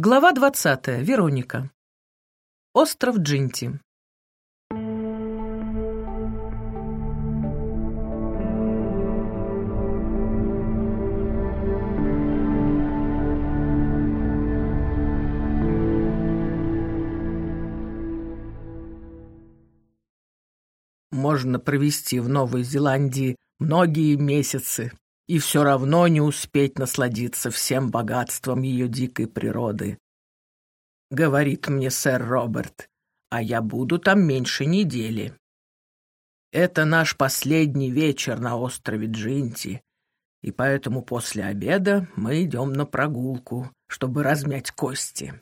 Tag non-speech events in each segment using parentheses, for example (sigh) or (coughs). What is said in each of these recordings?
Глава 20. Вероника. Остров Джинти. Можно провести в Новой Зеландии многие месяцы и все равно не успеть насладиться всем богатством ее дикой природы. Говорит мне сэр Роберт, а я буду там меньше недели. Это наш последний вечер на острове Джинти, и поэтому после обеда мы идем на прогулку, чтобы размять кости.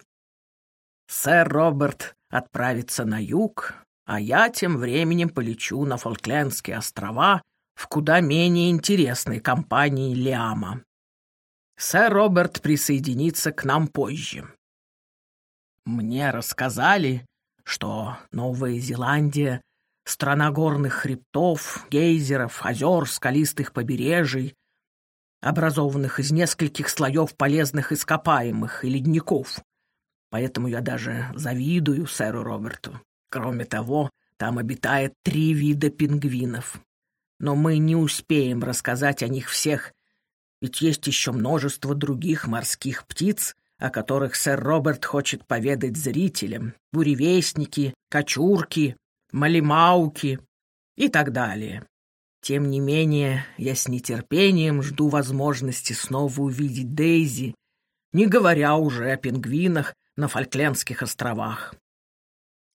Сэр Роберт отправится на юг, а я тем временем полечу на Фолклендские острова в куда менее интересной компании Лиама. Сэр Роберт присоединится к нам позже. Мне рассказали, что Новая Зеландия — страна горных хребтов, гейзеров, озер, скалистых побережий, образованных из нескольких слоев полезных ископаемых и ледников. Поэтому я даже завидую сэру Роберту. Кроме того, там обитает три вида пингвинов но мы не успеем рассказать о них всех, ведь есть еще множество других морских птиц, о которых сэр Роберт хочет поведать зрителям, буревестники, кочурки, малимауки и так далее. Тем не менее, я с нетерпением жду возможности снова увидеть Дейзи, не говоря уже о пингвинах на Фольклендских островах.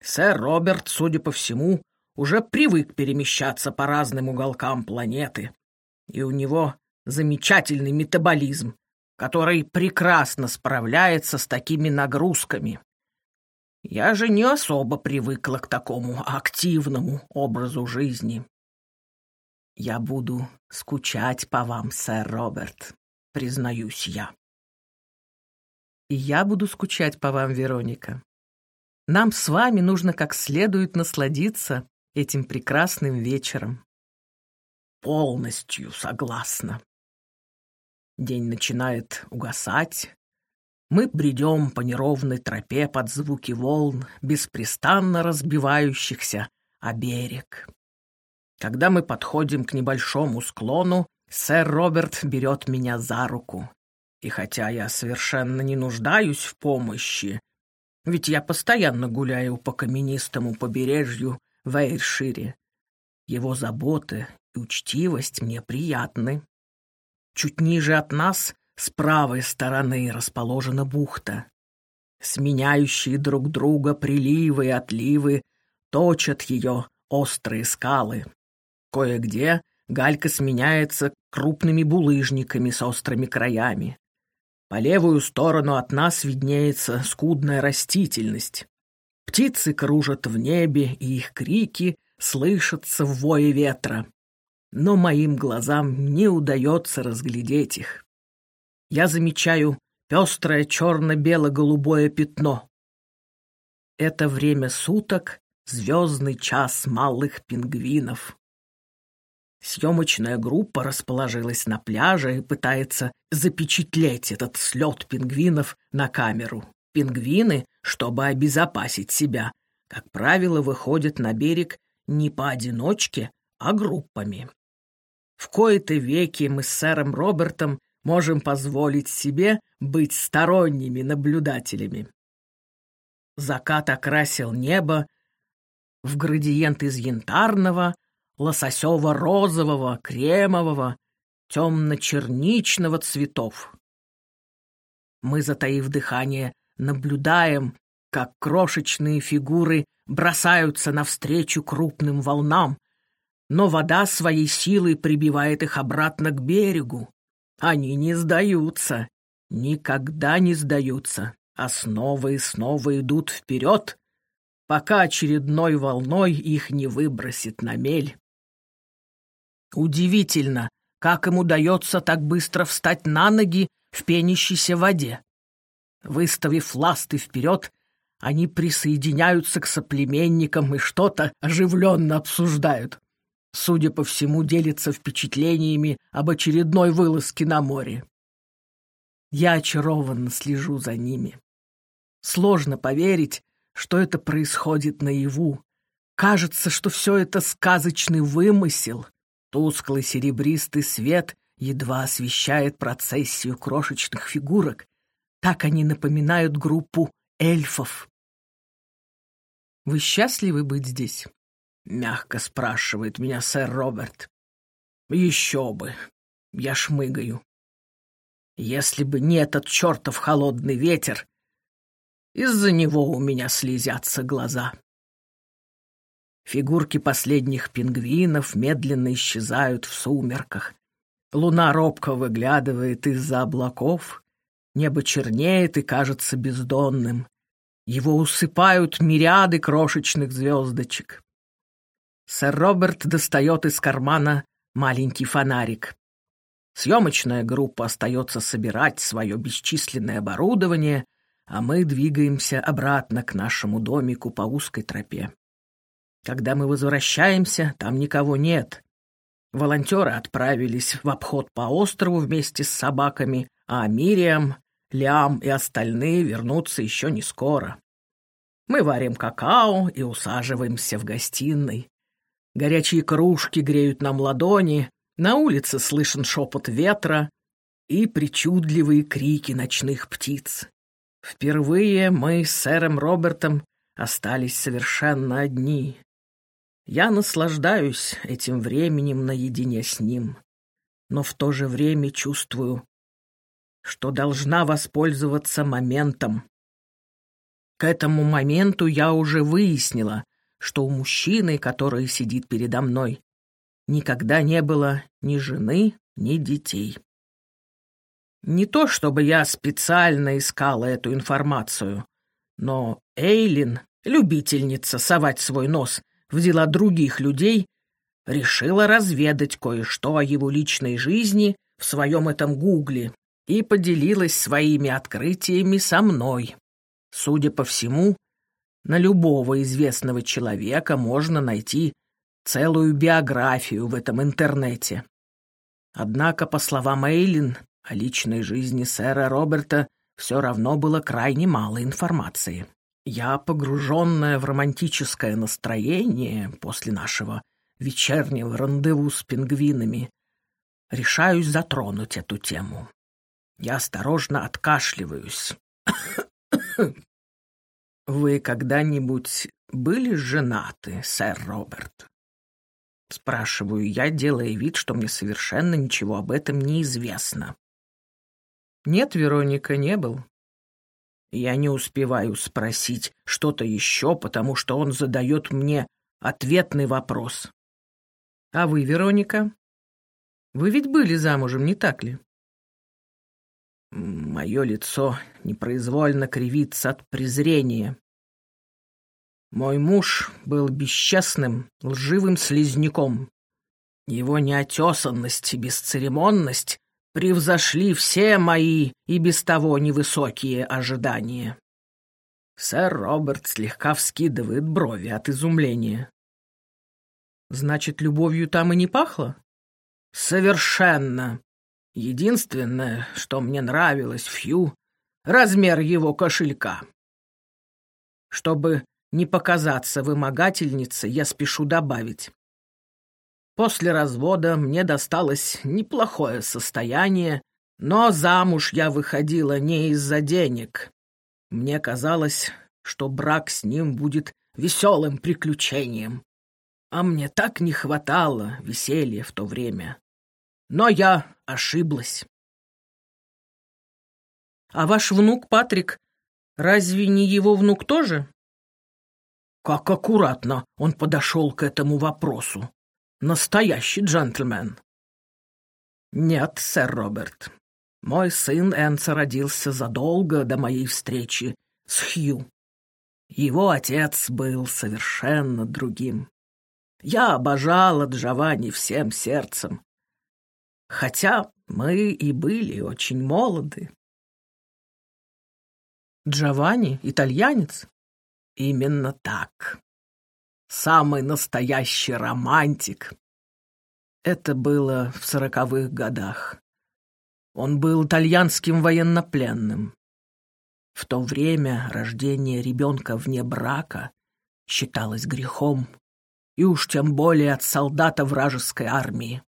Сэр Роберт, судя по всему, уже привык перемещаться по разным уголкам планеты, и у него замечательный метаболизм, который прекрасно справляется с такими нагрузками. Я же не особо привыкла к такому активному образу жизни. Я буду скучать по вам, сэр Роберт, признаюсь я. И я буду скучать по вам, Вероника. Нам с вами нужно как следует насладиться этим прекрасным вечером. Полностью согласна. День начинает угасать. Мы бредем по неровной тропе под звуки волн, беспрестанно разбивающихся о берег. Когда мы подходим к небольшому склону, сэр Роберт берет меня за руку. И хотя я совершенно не нуждаюсь в помощи, ведь я постоянно гуляю по каменистому побережью в Эйршире. Его заботы и учтивость мне приятны. Чуть ниже от нас, с правой стороны, расположена бухта. Сменяющие друг друга приливы и отливы точат ее острые скалы. Кое-где галька сменяется крупными булыжниками с острыми краями. По левую сторону от нас виднеется скудная растительность. Птицы кружат в небе, и их крики слышатся в вое ветра. Но моим глазам не удается разглядеть их. Я замечаю пестрое черно-бело-голубое пятно. Это время суток — звездный час малых пингвинов. Съемочная группа расположилась на пляже и пытается запечатлеть этот слет пингвинов на камеру. Пингвины, чтобы обезопасить себя, как правило, выходят на берег не поодиночке, а группами. В кои-то веки мы с сэром Робертом можем позволить себе быть сторонними наблюдателями. Закат окрасил небо в градиент из янтарного, лососево-розового, кремового, темно-черничного цветов. Мы, затаив дыхание, наблюдаем, как крошечные фигуры бросаются навстречу крупным волнам, но вода своей силой прибивает их обратно к берегу. Они не сдаются, никогда не сдаются, а снова и снова идут вперед, пока очередной волной их не выбросит на мель. Удивительно, как им удается так быстро встать на ноги в пенящейся воде. Выставив ласты вперед, они присоединяются к соплеменникам и что-то оживленно обсуждают. Судя по всему, делятся впечатлениями об очередной вылазке на море. Я очарованно слежу за ними. Сложно поверить, что это происходит наяву. Кажется, что все это сказочный вымысел. Тусклый серебристый свет едва освещает процессию крошечных фигурок. Так они напоминают группу эльфов. «Вы счастливы быть здесь?» — мягко спрашивает меня сэр Роберт. «Еще бы!» — я шмыгаю. «Если бы не этот чертов холодный ветер, из-за него у меня слезятся глаза». Фигурки последних пингвинов медленно исчезают в сумерках. Луна робко выглядывает из-за облаков, небо чернеет и кажется бездонным. Его усыпают мириады крошечных звездочек. Сэр Роберт достает из кармана маленький фонарик. Съемочная группа остается собирать свое бесчисленное оборудование, а мы двигаемся обратно к нашему домику по узкой тропе. Когда мы возвращаемся, там никого нет. Волонтеры отправились в обход по острову вместе с собаками, а Мириам, Лям и остальные вернутся еще не скоро. Мы варим какао и усаживаемся в гостиной. Горячие кружки греют нам ладони, на улице слышен шепот ветра и причудливые крики ночных птиц. Впервые мы с сэром Робертом остались совершенно одни. Я наслаждаюсь этим временем наедине с ним, но в то же время чувствую, что должна воспользоваться моментом. К этому моменту я уже выяснила, что у мужчины, который сидит передо мной, никогда не было ни жены, ни детей. Не то чтобы я специально искала эту информацию, но Эйлин, любительница совать свой нос в дела других людей, решила разведать кое-что о его личной жизни в своем этом гугле и поделилась своими открытиями со мной. Судя по всему, на любого известного человека можно найти целую биографию в этом интернете. Однако, по словам Эйлин, о личной жизни сэра Роберта все равно было крайне мало информации. Я, погруженная в романтическое настроение после нашего вечернего рандеву с пингвинами, решаюсь затронуть эту тему. Я осторожно откашливаюсь. (coughs) «Вы когда-нибудь были женаты, сэр Роберт?» Спрашиваю я, делая вид, что мне совершенно ничего об этом не известно. «Нет, Вероника, не был. Я не успеваю спросить что-то еще, потому что он задает мне ответный вопрос. «А вы, Вероника? Вы ведь были замужем, не так ли?» Мое лицо непроизвольно кривится от презрения. Мой муж был бесчестным, лживым слизняком. Его неотесанность и бесцеремонность превзошли все мои и без того невысокие ожидания. Сэр Роберт слегка вскидывает брови от изумления. Значит, любовью там и не пахло? Совершенно. Единственное, что мне нравилось в Хью, размер его кошелька. Чтобы не показаться вымогательницей, я спешу добавить. После развода мне досталось неплохое состояние, но замуж я выходила не из-за денег. Мне казалось, что брак с ним будет веселым приключением. А мне так не хватало веселья в то время. Но я ошиблась. А ваш внук Патрик, разве не его внук тоже? Как аккуратно он подошел к этому вопросу. Настоящий джентльмен. Нет, сэр Роберт. Мой сын Энса родился задолго до моей встречи с Хью. Его отец был совершенно другим. Я обожала Джованни всем сердцем. Хотя мы и были очень молоды. Джованни — итальянец? Именно так самый настоящий романтик. Это было в сороковых годах. Он был итальянским военнопленным. В то время рождение ребенка вне брака считалось грехом, и уж тем более от солдата вражеской армии.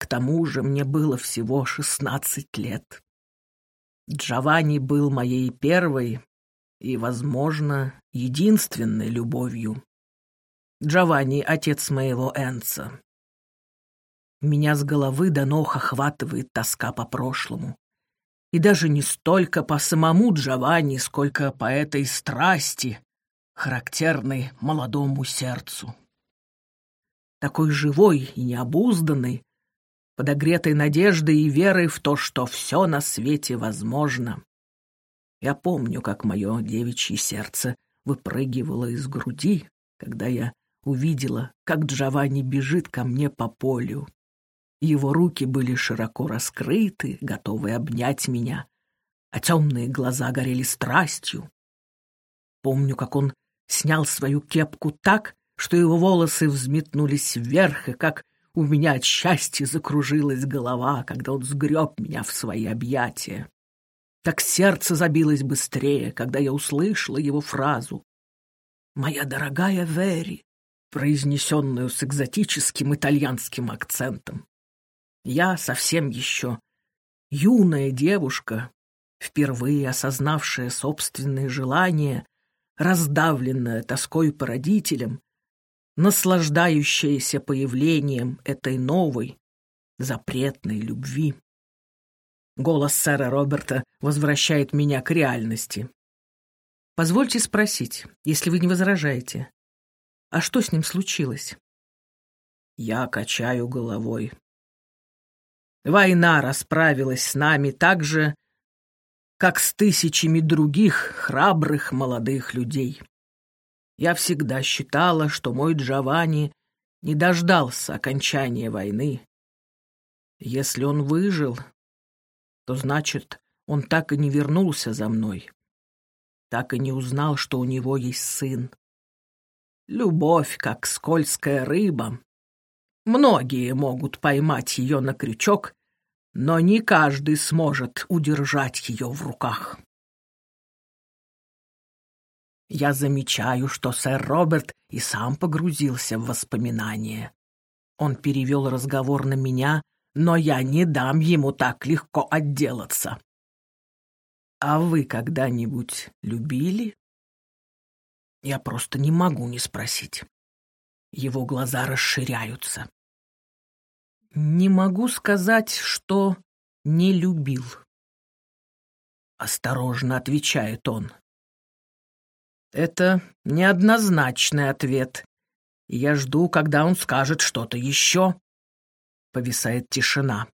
К тому же мне было всего шестнадцать лет. Джованни был моей первой и, возможно, единственной любовью. Джованни — отец моего Энца. Меня с головы до ног охватывает тоска по прошлому. И даже не столько по самому Джованни, сколько по этой страсти, характерной молодому сердцу. Такой живой и необузданной, подогретой надеждой и верой в то, что все на свете возможно. Я помню, как мое девичье сердце выпрыгивало из груди, когда я увидела, как Джованни бежит ко мне по полю. Его руки были широко раскрыты, готовые обнять меня, а темные глаза горели страстью. Помню, как он снял свою кепку так, что его волосы взметнулись вверх, и как у меня от счастья закружилась голова, когда он сгреб меня в свои объятия. Так сердце забилось быстрее, когда я услышала его фразу. «Моя дорогая Вери», произнесенную с экзотическим итальянским акцентом. Я совсем еще юная девушка, впервые осознавшая собственные желания, раздавленная тоской по родителям, наслаждающаяся появлением этой новой, запретной любви. Голос сэра Роберта возвращает меня к реальности. Позвольте спросить, если вы не возражаете, а что с ним случилось? Я качаю головой. Война расправилась с нами так же, как с тысячами других храбрых молодых людей. Я всегда считала, что мой Джованни не дождался окончания войны. Если он выжил, то значит, он так и не вернулся за мной, так и не узнал, что у него есть сын. Любовь, как скользкая рыба. Многие могут поймать ее на крючок, но не каждый сможет удержать ее в руках. Я замечаю, что сэр Роберт и сам погрузился в воспоминания. Он перевел разговор на меня, но я не дам ему так легко отделаться. А вы когда-нибудь любили? Я просто не могу не спросить. Его глаза расширяются. Не могу сказать, что не любил. Осторожно отвечает он. Это неоднозначный ответ. я жду, когда он скажет что-то еще. Повисает тишина.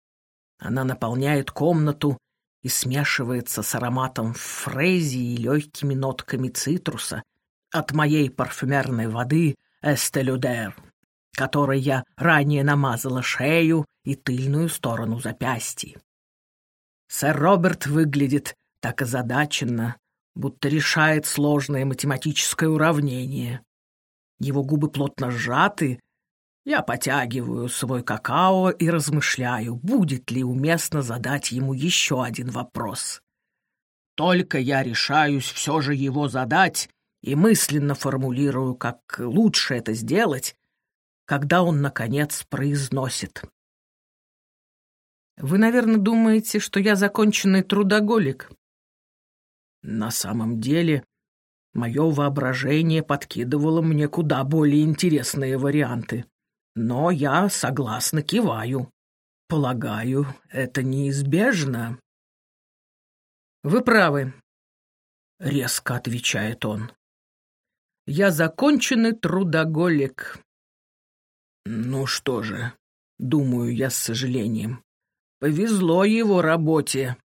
Она наполняет комнату и смешивается с ароматом фрези и легкими нотками цитруса от моей парфюмерной воды «Эстелюдер», которой я ранее намазала шею и тыльную сторону запястья. Сэр Роберт выглядит так озадаченно, будто решает сложное математическое уравнение. Его губы плотно сжаты. Я потягиваю свой какао и размышляю, будет ли уместно задать ему еще один вопрос. Только я решаюсь все же его задать и мысленно формулирую, как лучше это сделать, когда он, наконец, произносит. «Вы, наверное, думаете, что я законченный трудоголик?» На самом деле, мое воображение подкидывало мне куда более интересные варианты. Но я согласно киваю. Полагаю, это неизбежно. Вы правы, — резко отвечает он. Я законченный трудоголик. Ну что же, думаю я с сожалением. Повезло его работе.